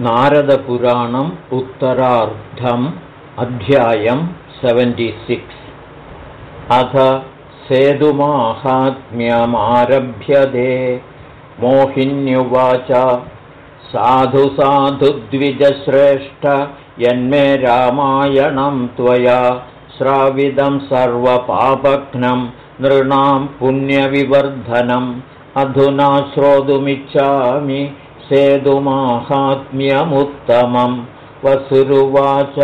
नारदपुराणम् उत्तरार्धम् अध्यायम् सेवेण्टिसिक्स्। अथ सेतुमाहात्म्यमारभ्यते। मोहिन्युवाच साधु साधु द्विजश्रेष्ठ यन्मे रामायणं त्वया। श्राविदं सर्वपापघ्नं नृणां पुण्यविवर्धनम्। अधुना श्रोतुमिच्छामि सेतुमाहात्म्यमुत्तमं वसुरुवाच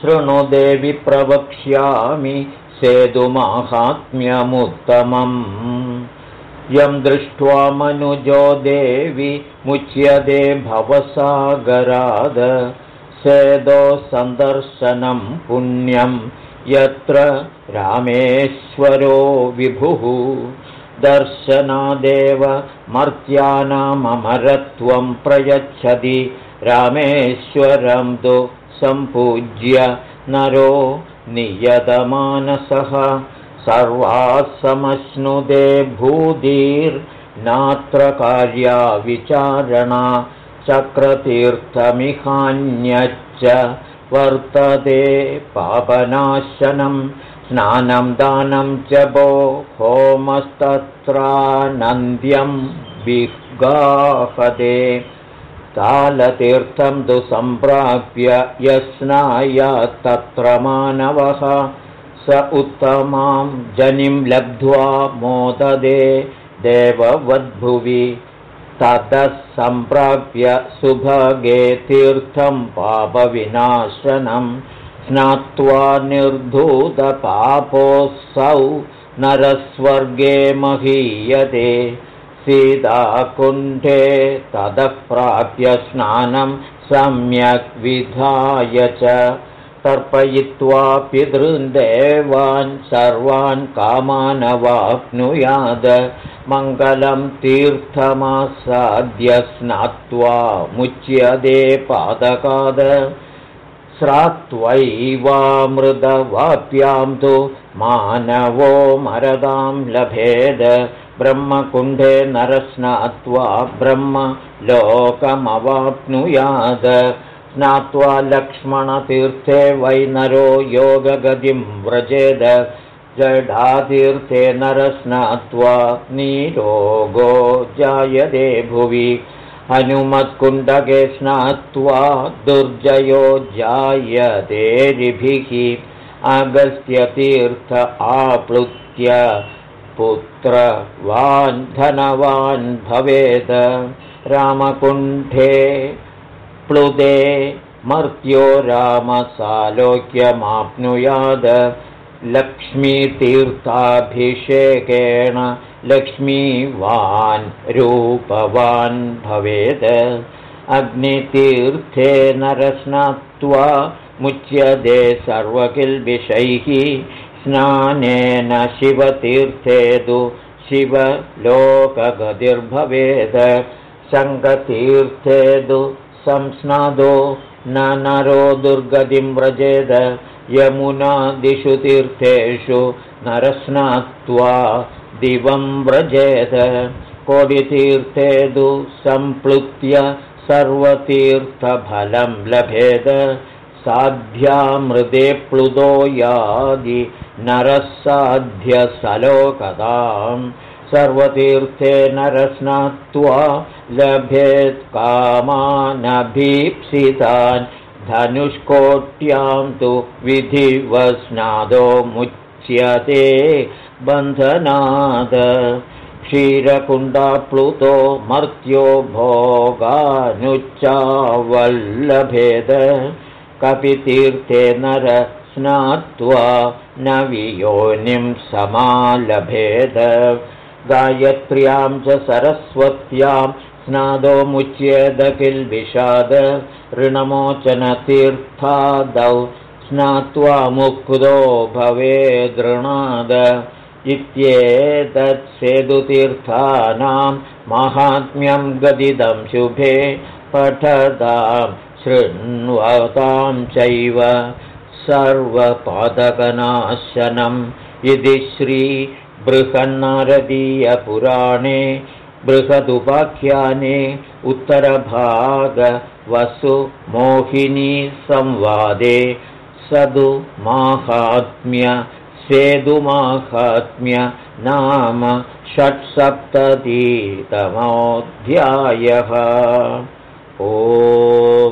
शृणुदेवि प्रवक्ष्यामि सेतुमाहात्म्यमुत्तमम् यं दृष्ट्वा मनुजो देवि मुच्यते भवसागराद। सेदो सन्दर्शनं पुण्यं यत्र रामेश्वरो विभुः दर्शनादेव मर्त्यानामरत्वं प्रयच्छति। रामेश्वरं तु सम्पूज्य नरो नियतमानसः। सर्वासमश्नुदे भूतिर्नात्र कार्या विचारणा चक्रतीर्थमिहान्यच्च वर्तते पापनाशनम् स्नानं दानं च भो होमस्तत्रानन्द्यं विगाहते तालतीर्थं तु सम्प्राप्य यस्नाय तत्र मानवः स उत्तमां जनिं लब्ध्वा मोददे। देववद्भुवि ततः सम्प्राप्य सुभगे तीर्थं पापविनाशनम् स्नात्वा निर्धूतपापोऽसौ नरस्वर्गे महीयते। सीताकुण्ठे ततः प्राप्य स्नानं सम्यक् विधाय च। तर्पयित्वा पितृन्देवान् सर्वान् कामानवाप्नुयाद। मङ्गलं तीर्थमासाद्य स्नात्वा मुच्यते पादकाद स्रात्वैवामृतवाप्यां तु मानवो मरदां लभेद। ब्रह्मकुण्डे नरस्नात्वा ब्रह्म लोकमवाप्नुयाद स्नात्वा लक्ष्मणतीर्थे वै नरो योगगतिं व्रजेद। जडातीर्थे नरस्नात्वा नीरोगो जायते भुवि हनुमत्कुण्डके स्नात्वा दुर्जयो जायतेरिभिः अगस्त्यतीर्थ आप्लुत्य पुत्रवान् धनवान् भवेद। रामकुण्ठे प्लुदे मर्त्यो रामसालोक्यमाप्नुयाद। लक्ष्मीतीर्थाभिषेकेण लक्ष्मीवान् रूपवान् भवेत् अग्नितीर्थे नरस्नात्वा मुच्यते सर्वकिल्बिषैः। स्नानेन शिवतीर्थे तु शिवलोकगतिर्भवेत् शङ्खतीर्थे तु संस्नादो न नरो दुर्गतिं व्रजेद। यमुनादिषु तीर्थेषु नरस्नात्वा दिवं व्रजेत। कोटितीर्थे तु सम्प्लुत्य सर्वतीर्थफलं लभेद। साध्यामृते प्लुतो यादि नरः साध्यसलोकदाम् सर्वतीर्थे नरस्नात्वा लभेत् कामानभीप्सितान्। धनुष्कोट्यां तु विधिवस्नादो मुच्यते बन्धनाद क्षीरकुण्डाप्लुतो मर्त्यो भोगानुच्चावल्लभेद। कपितीर्थे नर स्नात्वा न वियोनिं समालभेद। गायत्र्यां च सरस्वत्यां स्नादो मुच्येद किल्बिषाद। ऋणमोचनतीर्थादौ स्नात्वा मुक्तो भवेदृणाद इत्येतत्सेतुतीर्थानां माहात्म्यं गदिदं शुभे पठतां शृण्वतां चैव सर्वपादकनाशनम् इति श्रीबृहन्नारदीयपुराणे बृहदुपाख्याने उत्तरभागवसुमोहिनीसंवादे सदु माहात्म्य सेदुमाहात्म्य नाम षट्सप्ततितमोऽध्यायः। ओ